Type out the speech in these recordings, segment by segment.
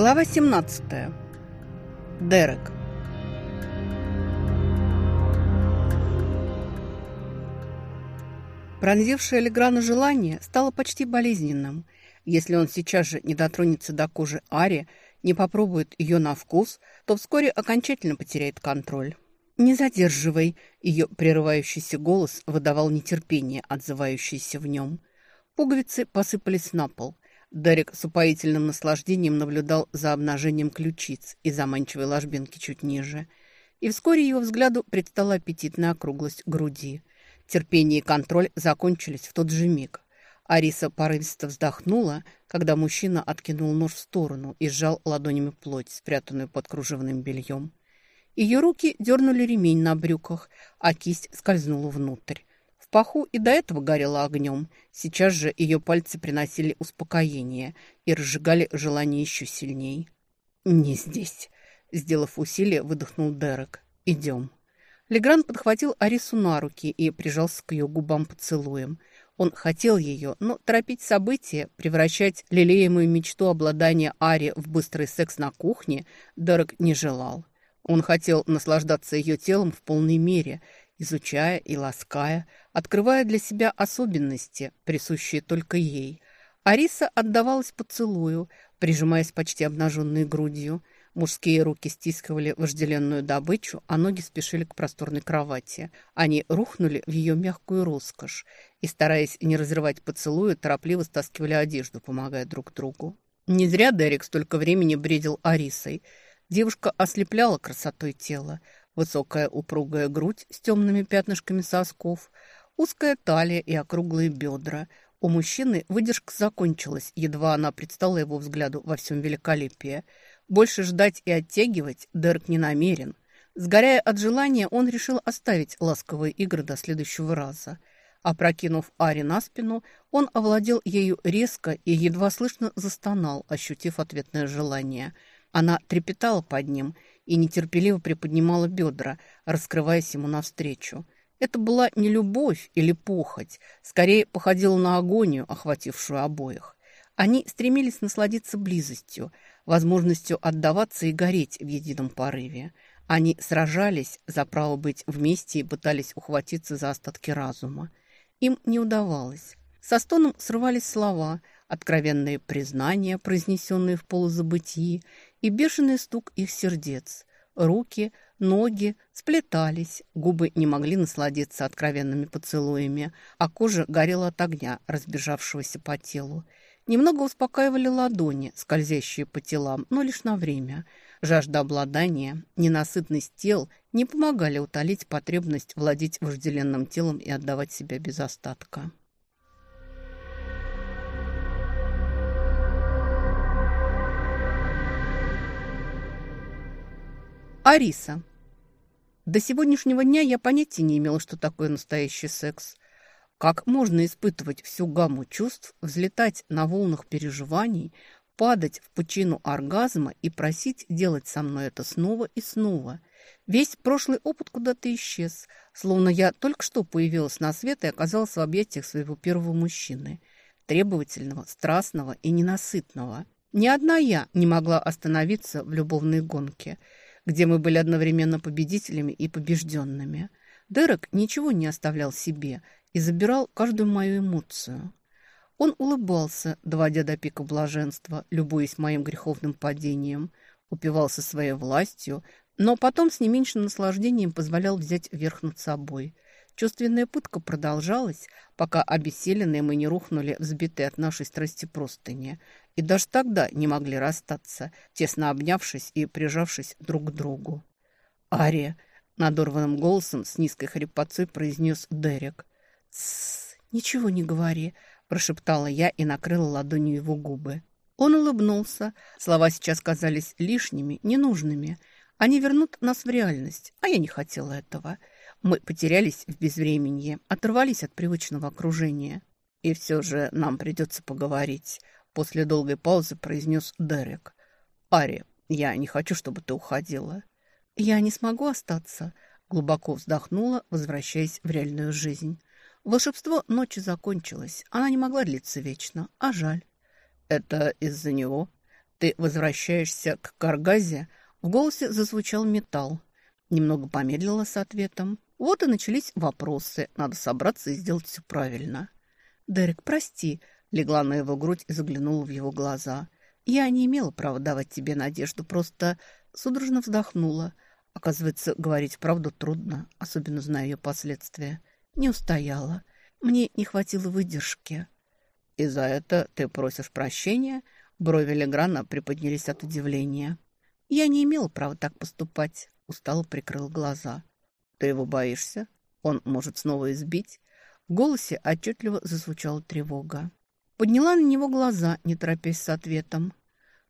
Глава 17. Дерек. Пронзившее Леграна желание стало почти болезненным. Если он сейчас же не дотронется до кожи Ари, не попробует ее на вкус, то вскоре окончательно потеряет контроль. «Не задерживай!» – ее прерывающийся голос выдавал нетерпение, отзывающееся в нем. Пуговицы посыпались на пол. Дерек с упоительным наслаждением наблюдал за обнажением ключиц и заманчивой ложбинки чуть ниже. И вскоре его взгляду предстала аппетитная округлость груди. Терпение и контроль закончились в тот же миг. Ариса порывисто вздохнула, когда мужчина откинул нож в сторону и сжал ладонями плоть, спрятанную под кружевным бельем. Ее руки дернули ремень на брюках, а кисть скользнула внутрь паху и до этого горела огнем. Сейчас же ее пальцы приносили успокоение и разжигали желание еще сильней. «Не здесь», — сделав усилие, выдохнул Дерек. «Идем». Легран подхватил Арису на руки и прижался к ее губам поцелуем. Он хотел ее, но торопить события, превращать лелеемую мечту обладания Ари в быстрый секс на кухне, Дерек не желал. Он хотел наслаждаться ее телом в полной мере — изучая и лаская, открывая для себя особенности, присущие только ей. Ариса отдавалась поцелую, прижимаясь почти обнаженной грудью. Мужские руки стискивали вожделенную добычу, а ноги спешили к просторной кровати. Они рухнули в ее мягкую роскошь и, стараясь не разрывать поцелую, торопливо стаскивали одежду, помогая друг другу. Не зря Дерек столько времени бредил Арисой. Девушка ослепляла красотой тела, Высокая упругая грудь с темными пятнышками сосков, узкая талия и округлые бедра. У мужчины выдержка закончилась, едва она предстала его взгляду во всем великолепии. Больше ждать и оттягивать Дерек не намерен. Сгоряя от желания, он решил оставить ласковые игры до следующего раза. Опрокинув Ари на спину, он овладел ею резко и едва слышно застонал, ощутив ответное желание. Она трепетала под ним – и нетерпеливо приподнимала бедра, раскрываясь ему навстречу. Это была не любовь или похоть, скорее походила на агонию, охватившую обоих. Они стремились насладиться близостью, возможностью отдаваться и гореть в едином порыве. Они сражались за право быть вместе и пытались ухватиться за остатки разума. Им не удавалось. Со стоном срывались слова, откровенные признания, произнесенные в полузабытии, и бешеный стук их сердец. Руки, ноги сплетались, губы не могли насладиться откровенными поцелуями, а кожа горела от огня, разбежавшегося по телу. Немного успокаивали ладони, скользящие по телам, но лишь на время. Жажда обладания, ненасытность тел не помогали утолить потребность владеть вожделенным телом и отдавать себя без остатка. Ариса. До сегодняшнего дня я понятия не имела, что такое настоящий секс. Как можно испытывать всю гамму чувств, взлетать на волнах переживаний, падать в пучину оргазма и просить делать со мной это снова и снова. Весь прошлый опыт куда-то исчез, словно я только что появилась на свет и оказалась в объятиях своего первого мужчины, требовательного, страстного и ненасытного. Ни одна я не могла остановиться в любовной гонке – где мы были одновременно победителями и побежденными. Дерек ничего не оставлял себе и забирал каждую мою эмоцию. Он улыбался, доводя до пика блаженства, любуясь моим греховным падением, упивался своей властью, но потом с не меньшим наслаждением позволял взять верх над собой. Чувственная пытка продолжалась, пока обессиленные мы не рухнули, взбитые от нашей страсти простыни, и даже тогда не могли расстаться, тесно обнявшись и прижавшись друг к другу. «Ария!» — надорванным голосом с низкой хрипотцой произнес Дерек. «Тссс, ничего не говори», — прошептала я и накрыла ладонью его губы. Он улыбнулся. Слова сейчас казались лишними, ненужными. Они вернут нас в реальность, а я не хотела этого. Мы потерялись в безвременье, оторвались от привычного окружения. И все же нам придется поговорить. После долгой паузы произнес Дерек. «Ари, я не хочу, чтобы ты уходила». «Я не смогу остаться», — глубоко вздохнула, возвращаясь в реальную жизнь. Волшебство ночи закончилось. Она не могла длиться вечно, а жаль. «Это из-за него?» Ты возвращаешься к Каргазе?» В голосе зазвучал металл. Немного помедлила с ответом. Вот и начались вопросы. Надо собраться и сделать все правильно. «Дерек, прости», — легла на его грудь и заглянула в его глаза. «Я не имела права давать тебе надежду, просто судорожно вздохнула. Оказывается, говорить правду трудно, особенно зная ее последствия. Не устояла. Мне не хватило выдержки». «И за это ты просишь прощения?» Брови Леграна приподнялись от удивления. «Я не имела права так поступать», — устало прикрыл глаза. «Ты его боишься? Он может снова избить?» В голосе отчетливо зазвучала тревога. Подняла на него глаза, не торопясь с ответом.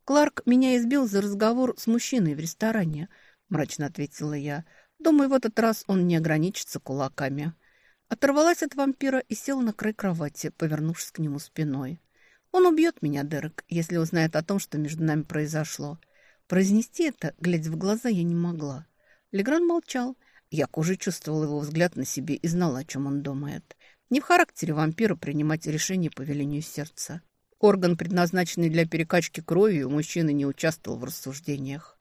«Кларк меня избил за разговор с мужчиной в ресторане», — мрачно ответила я. «Думаю, в этот раз он не ограничится кулаками». Оторвалась от вампира и села на край кровати, повернувшись к нему спиной. «Он убьет меня, Дерек, если узнает о том, что между нами произошло». Произнести это, глядя в глаза, я не могла. Легран молчал. Я кожей чувствовала его взгляд на себе и знала, о чем он думает. Не в характере вампира принимать решения по велению сердца. Орган, предназначенный для перекачки крови, у мужчины не участвовал в рассуждениях.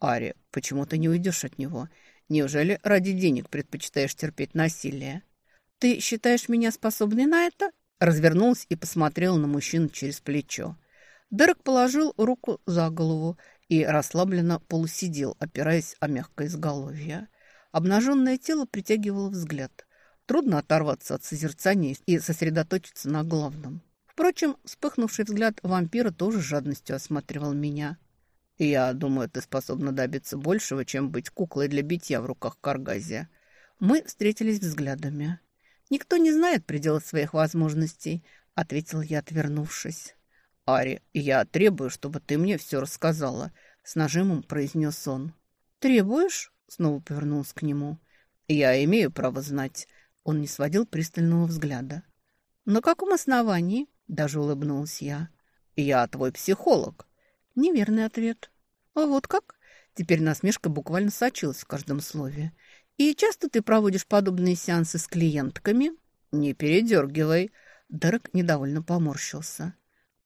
«Ари, почему ты не уйдешь от него? Неужели ради денег предпочитаешь терпеть насилие?» «Ты считаешь меня способной на это?» Развернулась и посмотрела на мужчину через плечо. Дерек положил руку за голову и расслабленно полусидел, опираясь о мягкое изголовье. Обнаженное тело притягивало взгляд. Трудно оторваться от созерцания и сосредоточиться на главном. Впрочем, вспыхнувший взгляд вампира тоже жадностью осматривал меня. «Я думаю, ты способна добиться большего, чем быть куклой для битья в руках Каргазия». Мы встретились взглядами. «Никто не знает предела своих возможностей», — ответил я, отвернувшись. «Ари, я требую, чтобы ты мне все рассказала», — с нажимом произнес он. «Требуешь?» — снова повернулся к нему. «Я имею право знать. Он не сводил пристального взгляда. «На каком основании?» – даже улыбнулась я. «Я твой психолог». Неверный ответ. «А вот как?» Теперь насмешка буквально сочилась в каждом слове. «И часто ты проводишь подобные сеансы с клиентками?» «Не передергивай». Дерек недовольно поморщился.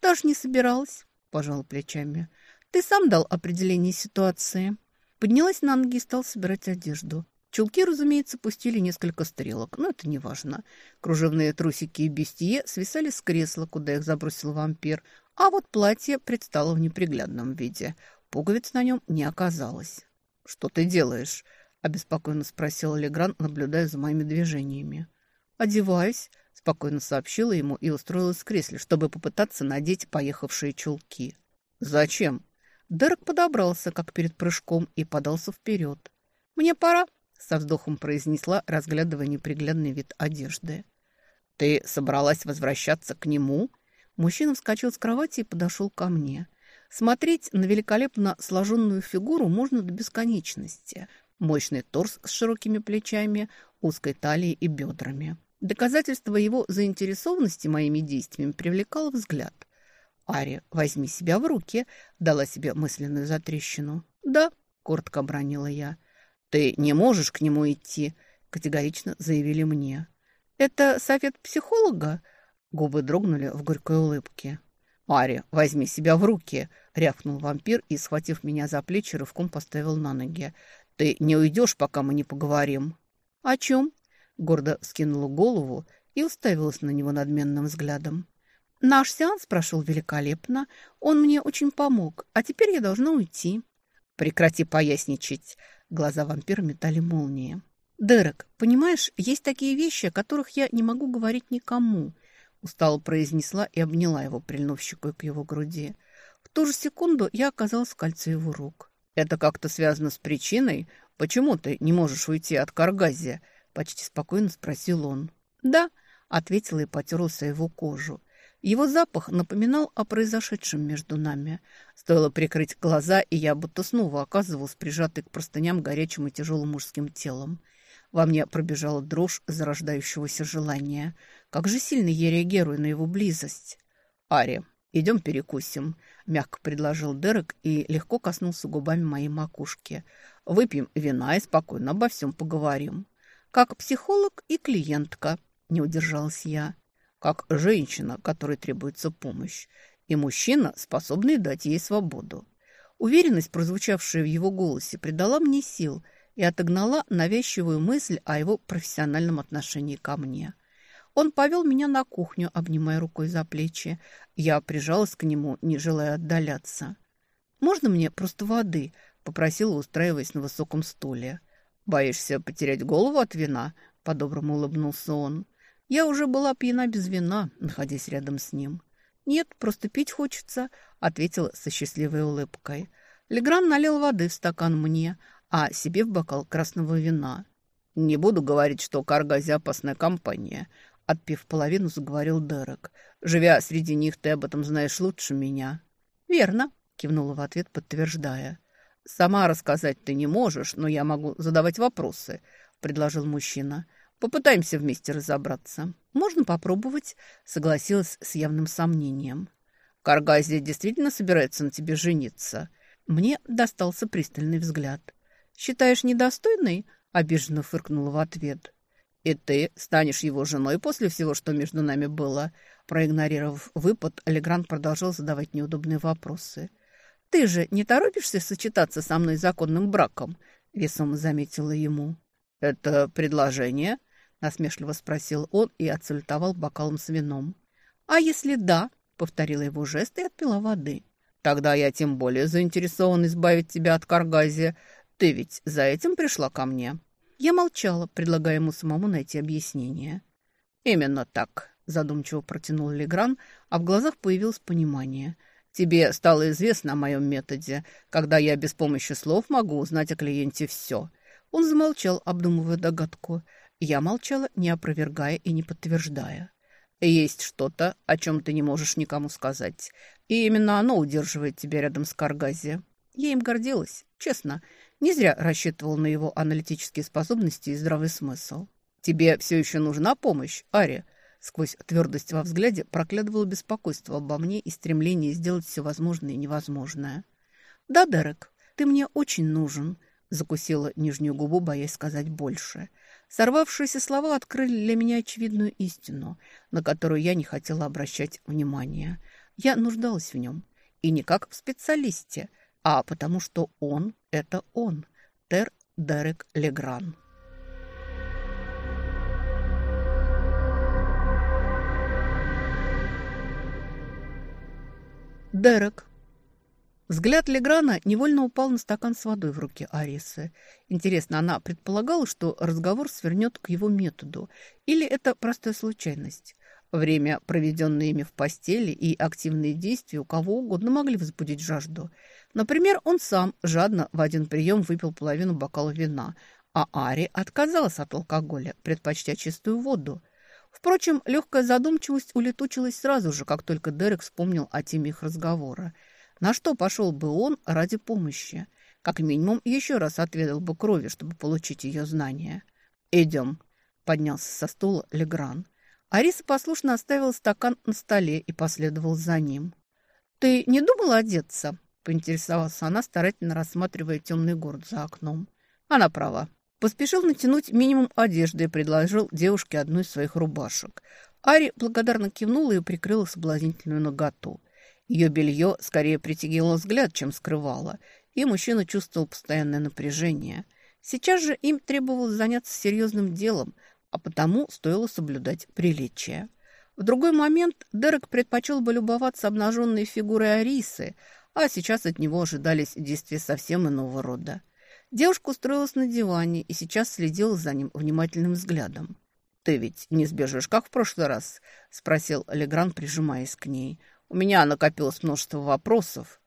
«Даже не собиралась», – пожал плечами. «Ты сам дал определение ситуации». Поднялась на ноги и стал собирать одежду. Чулки, разумеется, пустили несколько стрелок, но это не важно. Кружевные трусики и бестие свисали с кресла, куда их забросил вампир, а вот платье предстало в неприглядном виде. Пуговиц на нем не оказалось. «Что ты делаешь?» – обеспокоенно спросил Легран, наблюдая за моими движениями. «Одеваюсь», – спокойно сообщила ему и устроилась в кресле, чтобы попытаться надеть поехавшие чулки. «Зачем?» Дерек подобрался, как перед прыжком, и подался вперед. «Мне пора», со вздохом произнесла, разглядывая неприглядный вид одежды. «Ты собралась возвращаться к нему?» Мужчина вскочил с кровати и подошел ко мне. Смотреть на великолепно сложенную фигуру можно до бесконечности. Мощный торс с широкими плечами, узкой талией и бедрами. Доказательство его заинтересованности моими действиями привлекало взгляд. «Ари, возьми себя в руки», — дала себе мысленную затрещину. «Да», — коротко обронила я. «Ты не можешь к нему идти», — категорично заявили мне. «Это совет психолога?» Губы дрогнули в горькой улыбке. «Ари, возьми себя в руки!» — рявкнул вампир и, схватив меня за плечи, рывком поставил на ноги. «Ты не уйдешь, пока мы не поговорим». «О чем?» — гордо скинула голову и уставилась на него надменным взглядом. «Наш сеанс прошел великолепно. Он мне очень помог, а теперь я должна уйти». «Прекрати поясничать!» Глаза вампира метали молнии. «Дерек, понимаешь, есть такие вещи, о которых я не могу говорить никому», устало произнесла и обняла его, прильнув щекой к его груди. В ту же секунду я оказалась в кольце его рук. «Это как-то связано с причиной? Почему ты не можешь уйти от Каргазия?» Почти спокойно спросил он. «Да», — ответила и потерлась его кожу. Его запах напоминал о произошедшем между нами. Стоило прикрыть глаза, и я будто снова оказывалась прижатой к простыням горячим и тяжелым мужским телом. Во мне пробежала дрожь зарождающегося желания. Как же сильно я реагирую на его близость. «Ари, идем перекусим», — мягко предложил Дерек и легко коснулся губами моей макушки. «Выпьем вина и спокойно обо всем поговорим». «Как психолог и клиентка», — не удержалась я как женщина, которой требуется помощь. и мужчина, способный дать ей свободу. Уверенность, прозвучавшая в его голосе, придала мне сил и отогнала навязчивую мысль о его профессиональном отношении ко мне. Он повел меня на кухню, обнимая рукой за плечи. Я прижалась к нему, не желая отдаляться. «Можно мне просто воды?» – попросила, устраиваясь на высоком стуле. «Боишься потерять голову от вина?» – по-доброму улыбнулся он. Я уже была пьяна без вина, находясь рядом с ним. «Нет, просто пить хочется», — ответила со счастливой улыбкой. Легран налил воды в стакан мне, а себе в бокал красного вина. «Не буду говорить, что Каргази опасная компания», — отпив половину, заговорил Дерек. «Живя среди них, ты об этом знаешь лучше меня». «Верно», — кивнула в ответ, подтверждая. «Сама рассказать ты не можешь, но я могу задавать вопросы», — предложил мужчина. Попытаемся вместе разобраться. Можно попробовать, согласилась с явным сомнением. Каргазия действительно собирается на тебе жениться. Мне достался пристальный взгляд. Считаешь недостойной? Обиженно фыркнула в ответ. И ты станешь его женой после всего, что между нами было. Проигнорировав выпад, Алигран продолжал задавать неудобные вопросы. «Ты же не торопишься сочетаться со мной законным браком?» — весомо заметила ему. «Это предложение?» – насмешливо спросил он и отсультовал бокалом с вином. «А если да?» – повторила его жест и отпила воды. «Тогда я тем более заинтересован избавить тебя от Каргази. Ты ведь за этим пришла ко мне?» Я молчала, предлагая ему самому найти объяснение. «Именно так», – задумчиво протянул Легран, а в глазах появилось понимание. «Тебе стало известно о моем методе, когда я без помощи слов могу узнать о клиенте все». Он замолчал, обдумывая догадку – я молчала, не опровергая и не подтверждая. «Есть что-то, о чем ты не можешь никому сказать. И именно оно удерживает тебя рядом с Каргази. Я им гордилась, честно. Не зря рассчитывал на его аналитические способности и здравый смысл. Тебе все еще нужна помощь, Ари?» Сквозь твердость во взгляде проглядывало беспокойство обо мне и стремление сделать все возможное и невозможное. «Да, Дерек, ты мне очень нужен», — закусила нижнюю губу, боясь сказать больше — Сорвавшиеся слова открыли для меня очевидную истину, на которую я не хотела обращать внимания. Я нуждалась в нем. И не как в специалисте, а потому что он – это он. Тер Дерек Легран. Дерек. Взгляд Леграна невольно упал на стакан с водой в руке Арисы. Интересно, она предполагала, что разговор свернет к его методу, или это простая случайность? Время, проведенное ими в постели, и активные действия у кого угодно могли возбудить жажду. Например, он сам жадно в один прием выпил половину бокала вина, а Ари отказалась от алкоголя, предпочтя чистую воду. Впрочем, легкая задумчивость улетучилась сразу же, как только Дерек вспомнил о теме их разговора – на что пошел бы он ради помощи? Как минимум, еще раз отведал бы крови, чтобы получить ее знания. «Идем», — поднялся со стула Легран. Ариса послушно оставила стакан на столе и последовал за ним. «Ты не думала одеться?» — поинтересовалась она, старательно рассматривая темный город за окном. Она права. Поспешил натянуть минимум одежды и предложил девушке одну из своих рубашек. Ари благодарно кивнула и прикрыла соблазнительную наготу. Ее белье скорее притягивало взгляд, чем скрывало, и мужчина чувствовал постоянное напряжение. Сейчас же им требовалось заняться серьезным делом, а потому стоило соблюдать приличие. В другой момент Дерек предпочел бы любоваться обнаженной фигурой Арисы, а сейчас от него ожидались действия совсем иного рода. Девушка устроилась на диване и сейчас следила за ним внимательным взглядом. «Ты ведь не сбежишь, как в прошлый раз?» – спросил Легран, прижимаясь к ней – у меня накопилось множество вопросов.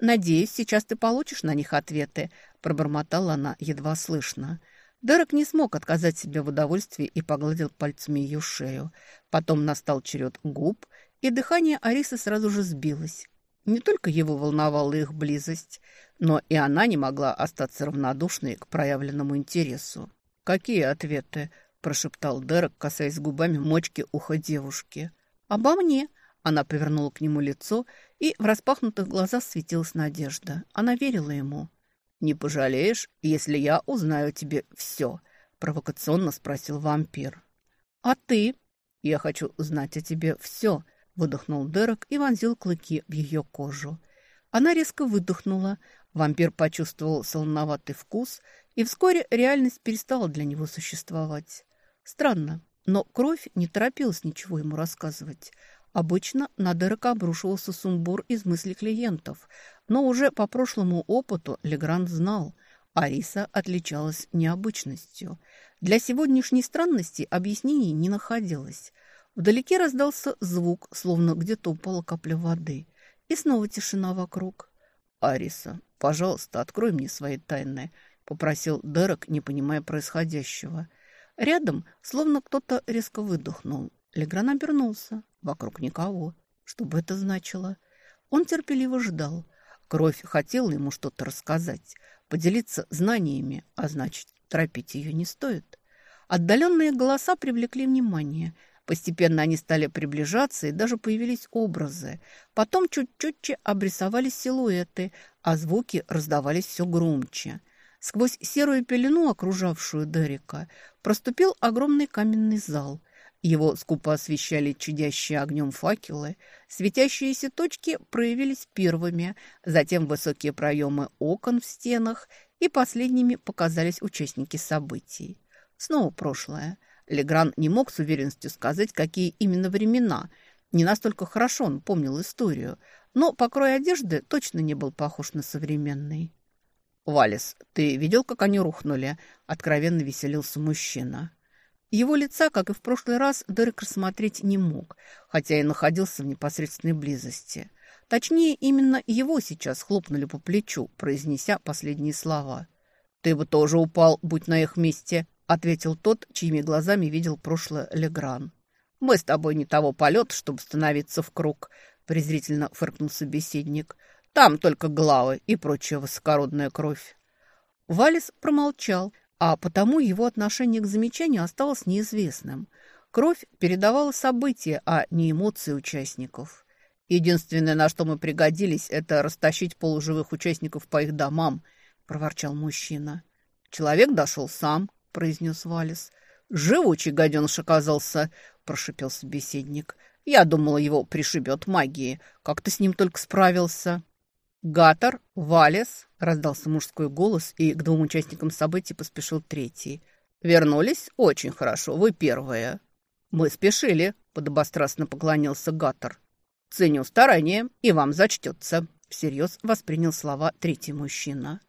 «Надеюсь, сейчас ты получишь на них ответы», – пробормотала она едва слышно. Дерек не смог отказать себе в удовольствии и погладил пальцами ее шею. Потом настал черед губ, и дыхание Арисы сразу же сбилось. Не только его волновала их близость, но и она не могла остаться равнодушной к проявленному интересу. «Какие ответы?» – прошептал Дерек, касаясь губами мочки уха девушки. «Обо мне», она повернула к нему лицо, и в распахнутых глазах светилась надежда. Она верила ему. «Не пожалеешь, если я узнаю тебе все?» – провокационно спросил вампир. «А ты?» «Я хочу знать о тебе все», –– выдохнул Дерек и вонзил клыки в ее кожу. Она резко выдохнула. Вампир почувствовал солоноватый вкус, и вскоре реальность перестала для него существовать. Странно, но кровь не торопилась ничего ему рассказывать. Обычно на Дерека обрушивался сумбур из мыслей клиентов, но уже по прошлому опыту Легранд знал, Ариса отличалась необычностью. Для сегодняшней странности объяснений не находилось. Вдалеке раздался звук, словно где-то упала капля воды. И снова тишина вокруг. «Ариса, пожалуйста, открой мне свои тайны», — попросил Дерек, не понимая происходящего. Рядом словно кто-то резко выдохнул. Легран обернулся. Вокруг никого. Что бы это значило? Он терпеливо ждал. Кровь хотела ему что-то рассказать, поделиться знаниями, а значит, торопить ее не стоит. Отдаленные голоса привлекли внимание. Постепенно они стали приближаться, и даже появились образы. Потом чуть чуть обрисовались силуэты, а звуки раздавались все громче. Сквозь серую пелену, окружавшую Дерека, проступил огромный каменный зал – его скупо освещали чудящие огнем факелы. Светящиеся точки проявились первыми, затем высокие проемы окон в стенах, и последними показались участники событий. Снова прошлое. Легран не мог с уверенностью сказать, какие именно времена. Не настолько хорошо он помнил историю, но покрой одежды точно не был похож на современный. «Валис, ты видел, как они рухнули?» – откровенно веселился мужчина. Его лица, как и в прошлый раз, Дерек рассмотреть не мог, хотя и находился в непосредственной близости. Точнее, именно его сейчас хлопнули по плечу, произнеся последние слова. «Ты бы тоже упал, будь на их месте», — ответил тот, чьими глазами видел прошлое Легран. «Мы с тобой не того полета, чтобы становиться в круг», — презрительно фыркнул собеседник. «Там только главы и прочая высокородная кровь». Валис промолчал, а потому его отношение к замечанию осталось неизвестным. Кровь передавала события, а не эмоции участников. «Единственное, на что мы пригодились, это растащить полуживых участников по их домам», – проворчал мужчина. «Человек дошел сам», – произнес Валис. «Живучий гаденыш оказался», – прошипел собеседник. «Я думала, его пришибет магией. Как ты с ним только справился?» «Гатор, Валес!» – раздался мужской голос, и к двум участникам событий поспешил третий. «Вернулись? Очень хорошо, вы первые». «Мы спешили», – подобострастно поклонился Гатор. «Ценю старание, и вам зачтется», – всерьез воспринял слова третий мужчина.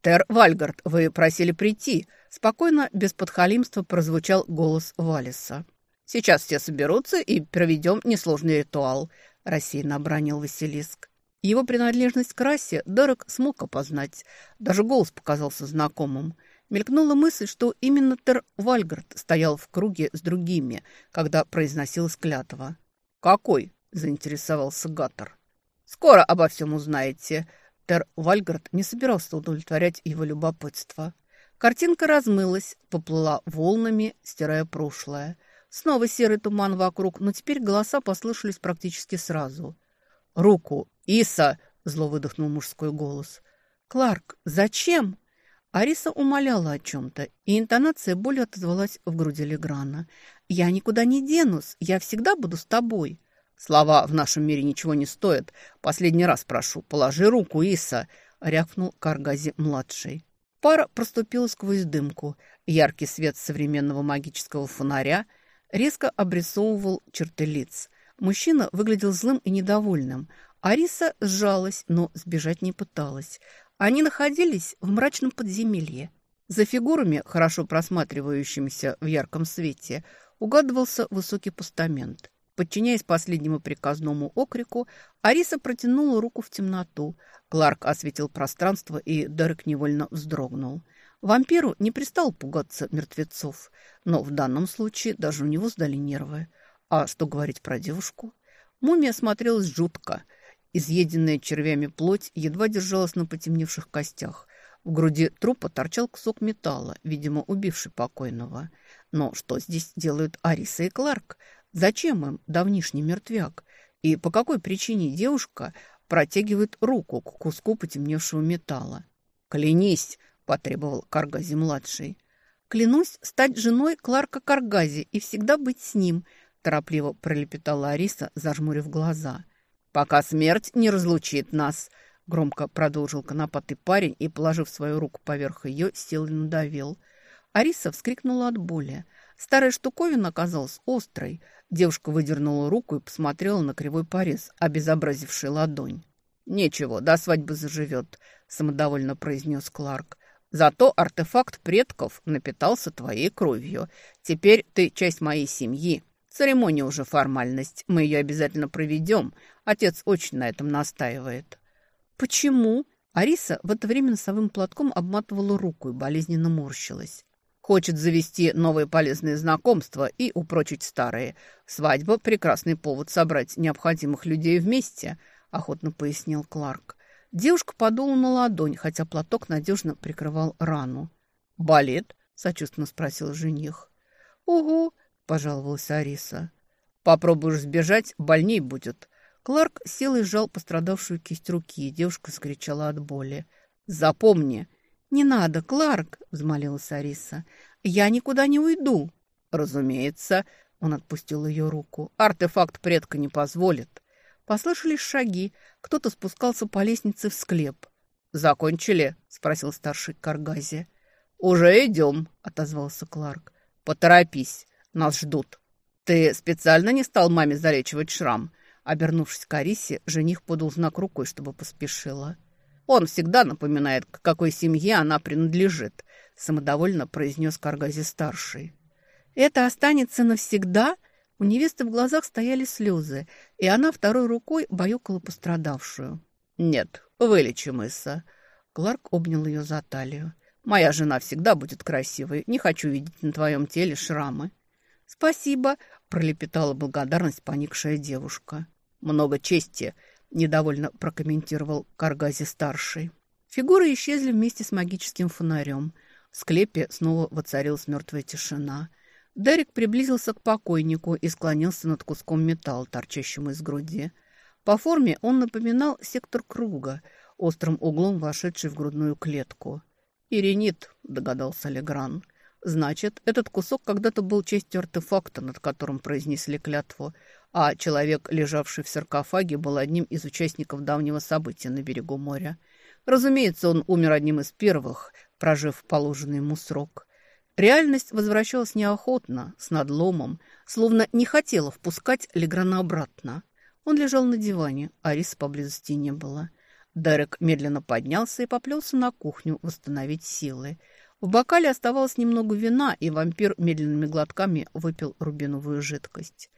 «Тер Вальгард, вы просили прийти», – спокойно, без подхалимства прозвучал голос Валиса. «Сейчас все соберутся и проведем несложный ритуал», – рассеянно обронил Василиск. Его принадлежность к расе Дерек смог опознать. Даже голос показался знакомым. Мелькнула мысль, что именно Тер Вальгард стоял в круге с другими, когда произносилась клятва. «Какой?» – заинтересовался Гаттер. «Скоро обо всем узнаете». Тер Вальгард не собирался удовлетворять его любопытство. Картинка размылась, поплыла волнами, стирая прошлое. Снова серый туман вокруг, но теперь голоса послышались практически сразу. «Руку «Иса!» – зло выдохнул мужской голос. «Кларк, зачем?» Ариса умоляла о чем-то, и интонация более отозвалась в груди Леграна. «Я никуда не денусь, я всегда буду с тобой». «Слова в нашем мире ничего не стоят. Последний раз прошу, положи руку, Иса!» – рявкнул Каргази-младший. Пара проступила сквозь дымку. Яркий свет современного магического фонаря резко обрисовывал черты лиц. Мужчина выглядел злым и недовольным – Ариса сжалась, но сбежать не пыталась. Они находились в мрачном подземелье. За фигурами, хорошо просматривающимися в ярком свете, угадывался высокий постамент. Подчиняясь последнему приказному окрику, Ариса протянула руку в темноту. Кларк осветил пространство, и Дерек невольно вздрогнул. Вампиру не пристал пугаться мертвецов, но в данном случае даже у него сдали нервы. А что говорить про девушку? Мумия смотрелась жутко – Изъеденная червями плоть едва держалась на потемневших костях. В груди трупа торчал кусок металла, видимо, убивший покойного. Но что здесь делают Ариса и Кларк? Зачем им давнишний мертвяк? И по какой причине девушка протягивает руку к куску потемневшего металла? «Клянись!» – потребовал Каргази-младший. «Клянусь стать женой Кларка Каргази и всегда быть с ним», – торопливо пролепетала Ариса, зажмурив глаза. «Пока смерть не разлучит нас», – громко продолжил конопатый парень и, положив свою руку поверх ее, сел и надавил. Ариса вскрикнула от боли. Старая штуковина оказалась острой. Девушка выдернула руку и посмотрела на кривой порез, обезобразивший ладонь. «Ничего, до свадьбы заживет», – самодовольно произнес Кларк. «Зато артефакт предков напитался твоей кровью. Теперь ты часть моей семьи. Церемония уже формальность. Мы ее обязательно проведем. Отец очень на этом настаивает». «Почему?» Ариса в это время носовым платком обматывала руку и болезненно морщилась. Хочет завести новые полезные знакомства и упрочить старые. Свадьба – прекрасный повод собрать необходимых людей вместе, охотно пояснил Кларк. Девушка подула на ладонь, хотя платок надежно прикрывал рану. «Болит?» – сочувственно спросил жених. «Угу», – пожаловалась Ариса. «Попробуешь сбежать, больней будет». Кларк сел и сжал пострадавшую кисть руки, и девушка скричала от боли. «Запомни, «Не надо, Кларк!» – взмолилась Ариса. «Я никуда не уйду!» «Разумеется!» – он отпустил ее руку. «Артефакт предка не позволит!» Послышались шаги. Кто-то спускался по лестнице в склеп. «Закончили?» – спросил старший Каргази. «Уже идем», – отозвался Кларк. «Поторопись, нас ждут». «Ты специально не стал маме залечивать шрам?» Обернувшись к Арисе, жених подал знак рукой, чтобы поспешила. Он всегда напоминает, к какой семье она принадлежит», – самодовольно произнес Каргази-старший. «Это останется навсегда?» У невесты в глазах стояли слезы, и она второй рукой баюкала пострадавшую. «Нет, вылечим Исса». Кларк обнял ее за талию. «Моя жена всегда будет красивой. Не хочу видеть на твоем теле шрамы». «Спасибо», – пролепетала благодарность поникшая девушка. «Много чести», недовольно прокомментировал Каргази-старший. Фигуры исчезли вместе с магическим фонарем. В склепе снова воцарилась мертвая тишина. Дерек приблизился к покойнику и склонился над куском металла, торчащим из груди. По форме он напоминал сектор круга, острым углом вошедший в грудную клетку. «Иринит», — догадался Легран. «Значит, этот кусок когда-то был частью артефакта, над которым произнесли клятву, а человек, лежавший в саркофаге, был одним из участников давнего события на берегу моря. Разумеется, он умер одним из первых, прожив положенный ему срок. Реальность возвращалась неохотно, с надломом, словно не хотела впускать Леграна обратно. Он лежал на диване, а риса поблизости не было. Дерек медленно поднялся и поплелся на кухню восстановить силы. В бокале оставалось немного вина, и вампир медленными глотками выпил рубиновую жидкость.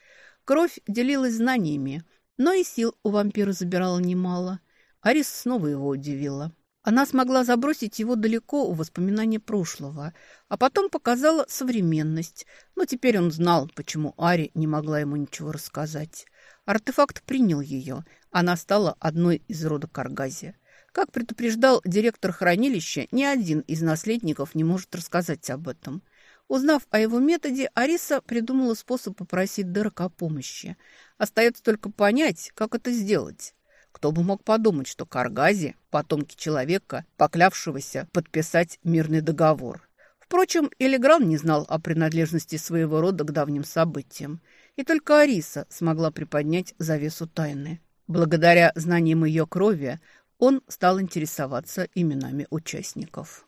Кровь делилась знаниями, но и сил у вампира забирала немало. Арис снова его удивила. Она смогла забросить его далеко у воспоминания прошлого, а потом показала современность. Но теперь он знал, почему Ари не могла ему ничего рассказать. Артефакт принял ее. Она стала одной из рода Каргази. Как предупреждал директор хранилища, ни один из наследников не может рассказать об этом. Узнав о его методе, Ариса придумала способ попросить Дерека о помощи. Остается только понять, как это сделать. Кто бы мог подумать, что Каргази – потомки человека, поклявшегося подписать мирный договор. Впрочем, Элигран не знал о принадлежности своего рода к давним событиям. И только Ариса смогла приподнять завесу тайны. Благодаря знаниям ее крови он стал интересоваться именами участников.